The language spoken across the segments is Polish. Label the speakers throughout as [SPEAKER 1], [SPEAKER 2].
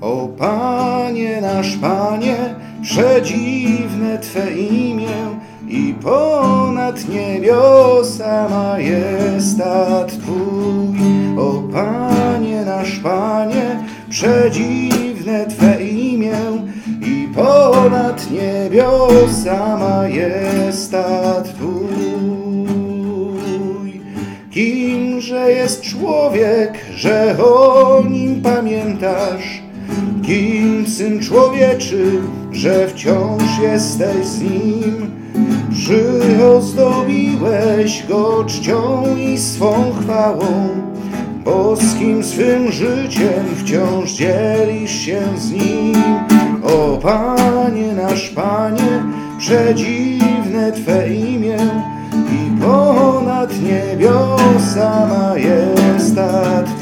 [SPEAKER 1] O Panie nasz Panie, przedziwne Twe imię i ponad niebiosa majestat Twój. O Panie nasz Panie, przedziwne Twe imię i ponad niebiosa majestat Twój. Kimże jest człowiek, że o nim pamiętasz? Kim syn człowieczy, że wciąż jesteś z nim? Przyozdobiłeś go czcią i swą chwałą, boskim swym życiem wciąż dzielisz się z nim. O Panie nasz Panie, przedziwne Twe imię i ponad niebiosa majestat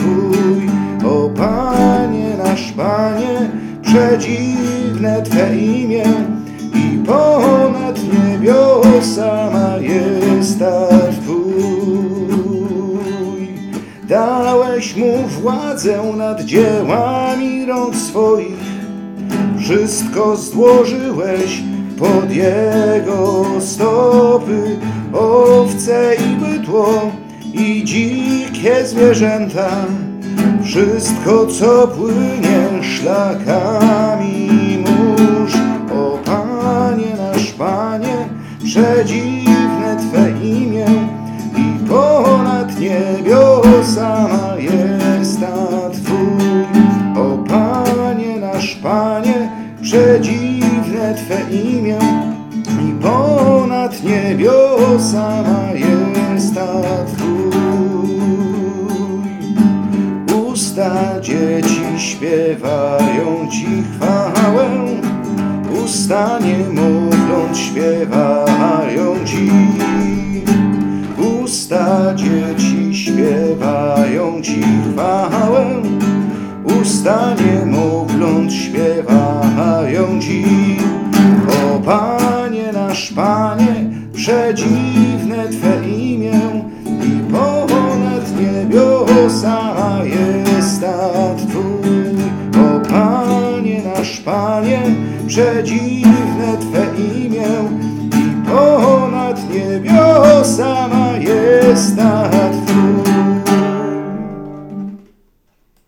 [SPEAKER 1] przedziwne Twe imię i ponad niebiosa majestat Twój. Dałeś mu władzę nad dziełami rąk swoich, wszystko złożyłeś pod jego stopy, owce i bydło i dzikie zwierzęta, wszystko co płynie szlakami mórz. O Panie nasz Panie, przedziwne Twe imię i ponad niebiosa majestat Twój. O Panie nasz Panie, przedziwne Twe imię i ponad niebiosa majestat śpiewają Ci chwałę, usta niemowląt śpiewają Ci. Usta dzieci śpiewają Ci chwałę, usta niemowląt śpiewają Ci. O Panie nasz Panie, przedziwne Panie, przedziwne Twe imię i ponad niebiosa majestat